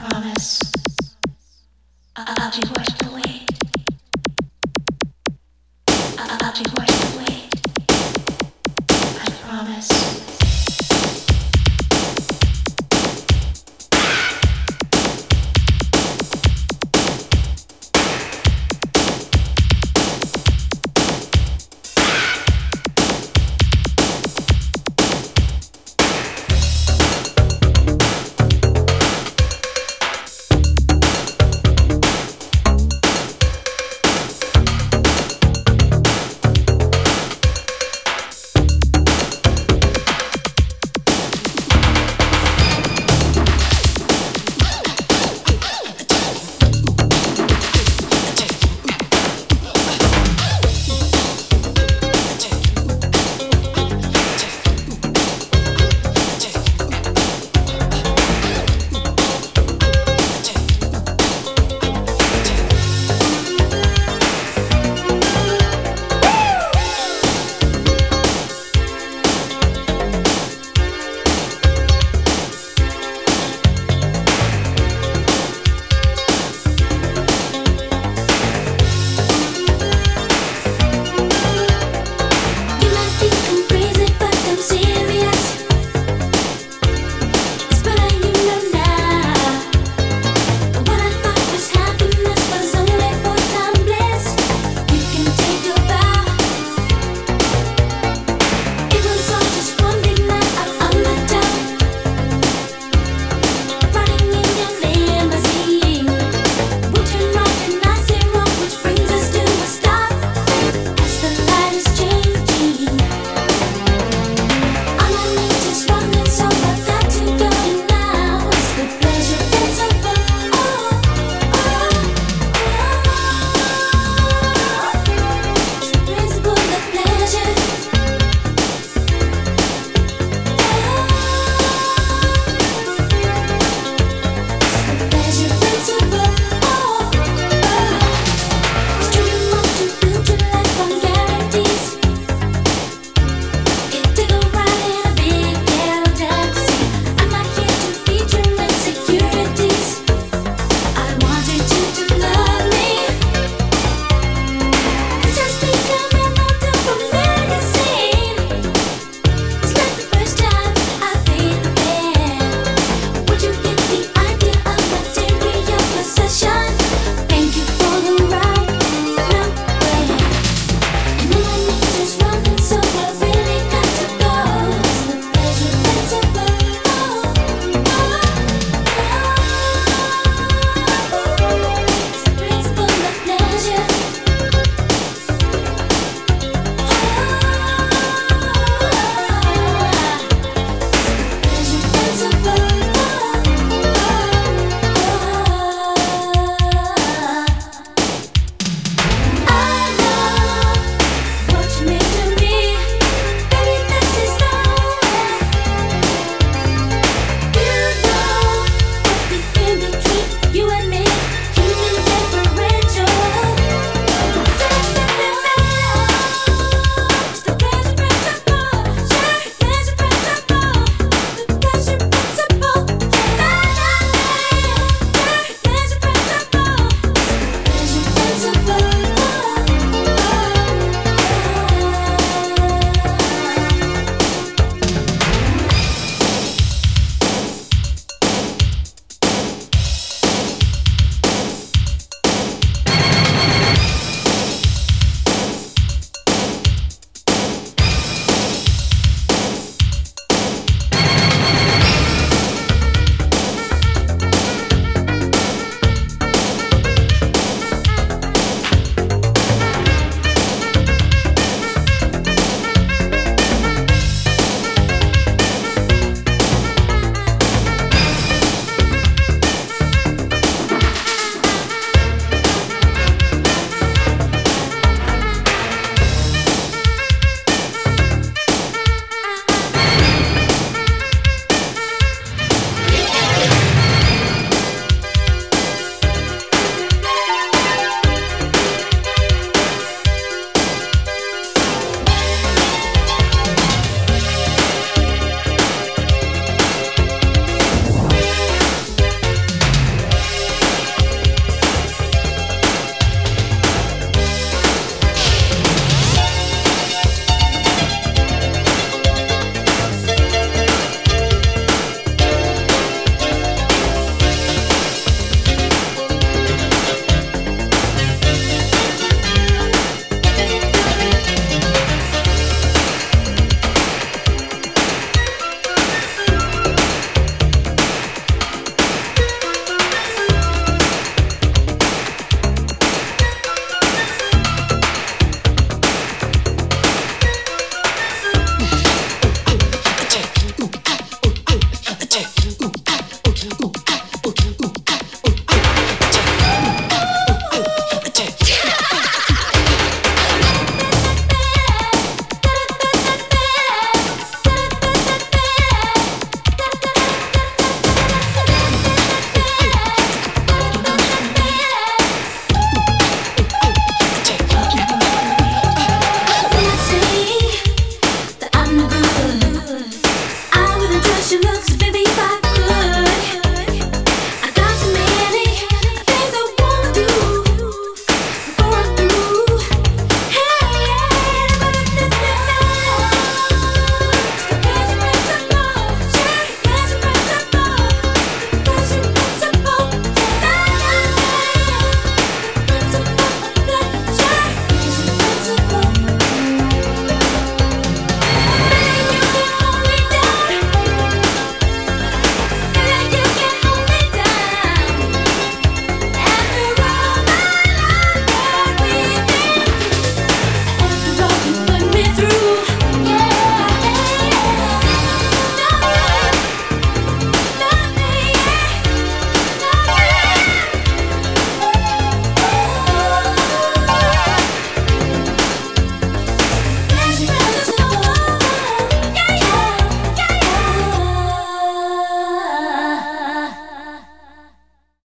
promise. I'll be worth the wait. I'll be worth the wait. I promise.